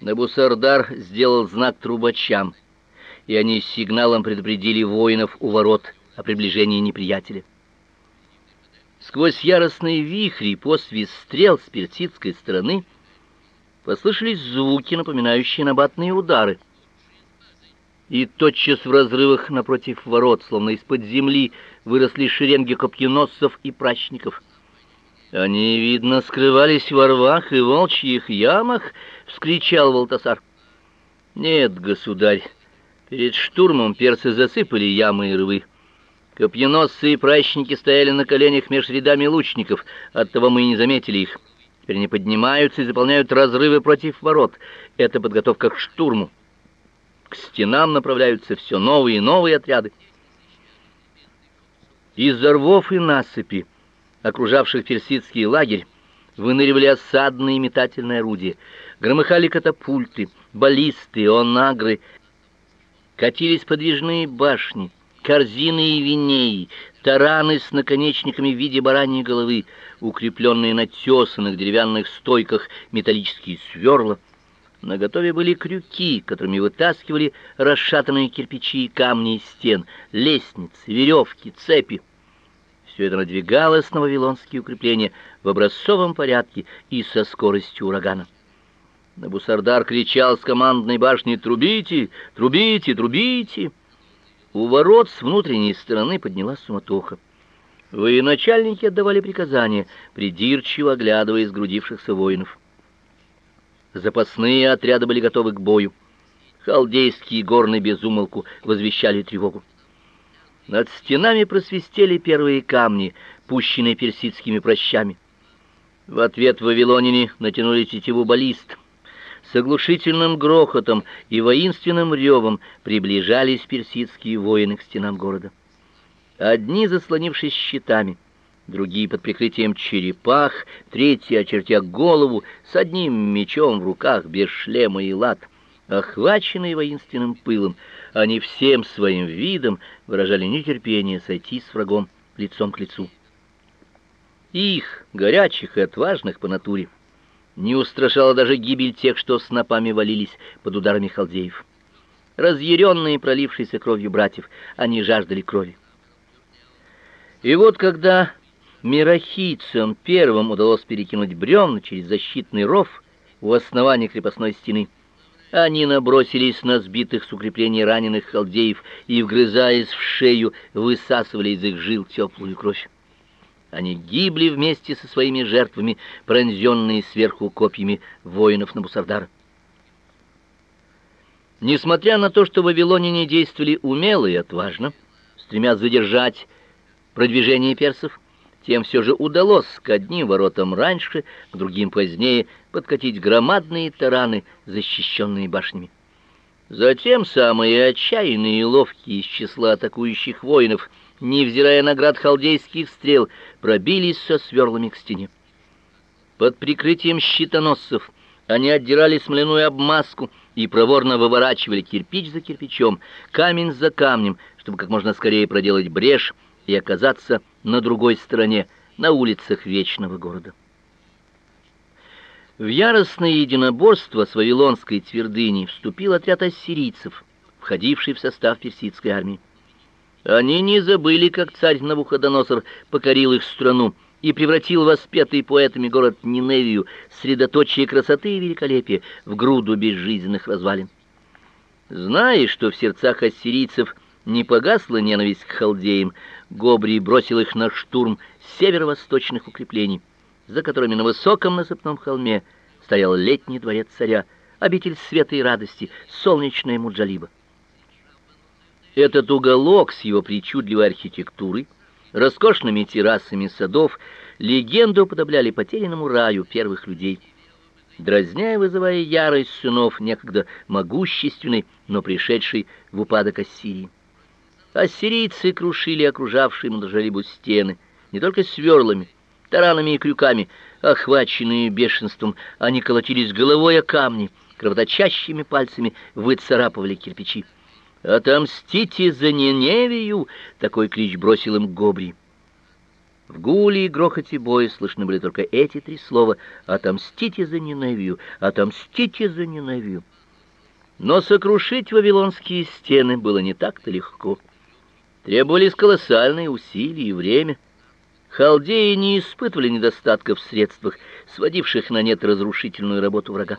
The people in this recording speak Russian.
Набусардар сделал знак трубачам, и они сигналом предупредили воинов у ворот о приближении неприятеля. Сквозь яростные вихри посвист стрел с персидской стороны послышались звуки, напоминающие набатные удары. И тотчас в разрывах напротив ворот, словно из-под земли, выросли шеренги копьеносцев и прачников. Они, видно, скрывались во рвах и волчьих ямах, вскричал Волтасар. Нет, государь, перед штурмом персы засыпали ямы и рвы. Копьеносцы и прачники стояли на коленях меж рядами лучников, оттого мы и не заметили их. Теперь они поднимаются и заполняют разрывы против ворот. Это подготовка к штурму. К стенам направляются все новые и новые отряды. Из рвов и насыпи, окружавших персидский лагерь, выныривали осадные метательные орудия, громыхали катапульты, баллисты, онагры, катились подвижные башни, корзины и винеи, тараны с наконечниками в виде бараньей головы, укрепленные на тесанных деревянных стойках металлические сверла. На готове были крюки, которыми вытаскивали расшатанные кирпичи и камни из стен, лестницы, веревки, цепи. Все это надвигалось на вавилонские укрепления в образцовом порядке и со скоростью урагана. Набусардар кричал с командной башни «Трубите! Трубите! Трубите!» У ворот с внутренней стороны поднялась суматоха. Военачальники отдавали приказания, придирчиво оглядывая сгрудившихся воинов. Запасные отряды были готовы к бою. Халдейские горны без умолку возвещали тревогу. Над стенами просвистели первые камни, пущенные персидскими прощами. В ответ вавилоняне натянули тетиву баллист. С оглушительным грохотом и воинственным ревом приближались персидские воины к стенам города. Одни заслонившись щитами, другие под прикрытием черепах, третьи очертя голову с одним мечом в руках без шлема и лад, охваченные воинственным пылом, они всем своим видом выражали нетерпение сойти с врагом лицом к лицу. Их, горячих и отважных по натуре, не устрашала даже гибель тех, что снопами валились под ударами халдеев. Разъяренные пролившейся кровью братьев, они жаждали крови. И вот когда мирохийцам первым удалось перекинуть бревна через защитный ров у основания крепостной стены, они набросились на сбитых с укреплений раненых халдеев и, вгрызаясь в шею, высасывали из их жил теплую кровь. Они гибли вместе со своими жертвами, пронзенные сверху копьями воинов Набусардара. Несмотря на то, что вавилоняне действовали умело и отважно, стремясь задержать продвижение персов, тем все же удалось к одним воротам раньше, к другим позднее подкатить громадные тараны, защищенные башнями. Затем самые отчаянные и ловкие из числа атакующих воинов, невзирая на град халдейских стрел, пробились со сверлами к стене. Под прикрытием щитоносцев они отдирали смоляную обмазку и проворно выворачивали кирпич за кирпичом, камень за камнем, чтобы как можно скорее проделать брешь и оказаться на другой стороне, на улицах вечного города. В яростное единоборство с вавилонской твердыней вступил отряд ассирийцев, входивший в состав персидской армии. Они не забыли, как царь Навуходоносор покорил их страну и превратил воспетый поэтами город Ниневию, средоточие красоты и великолепия, в груду безжизненных развалин. Зная, что в сердцах ассирийцев не погасла ненависть к халдеям, Гобрий бросил их на штурм северо-восточных укреплений за которыми на высоком насыпном холме стоял летний дворец царя, обитель света и радости, солнечная Муджалиба. Этот уголок с его причудливой архитектурой, роскошными террасами садов, легенду уподобляли потерянному раю первых людей, дразня и вызывая ярость сынов некогда могущественной, но пришедшей в упадок Ассирии. Ассирийцы крушили окружавшие Муджалибу стены не только сверлами, таранами и крюками. Охваченные бешенством, они колотились головой о камни, кровоточащими пальцами выцарапывали кирпичи. «Отомстите за Ниневию!» — такой клич бросил им Гобри. В гуле и грохоте боя слышны были только эти три слова «Отомстите за Ниневию! Отомстите за Ниневию!» Но сокрушить вавилонские стены было не так-то легко. Требовались колоссальные усилия и время. Халдеи не испытывали недостатка в средствах, сводивших на нет разрушительную работу врага.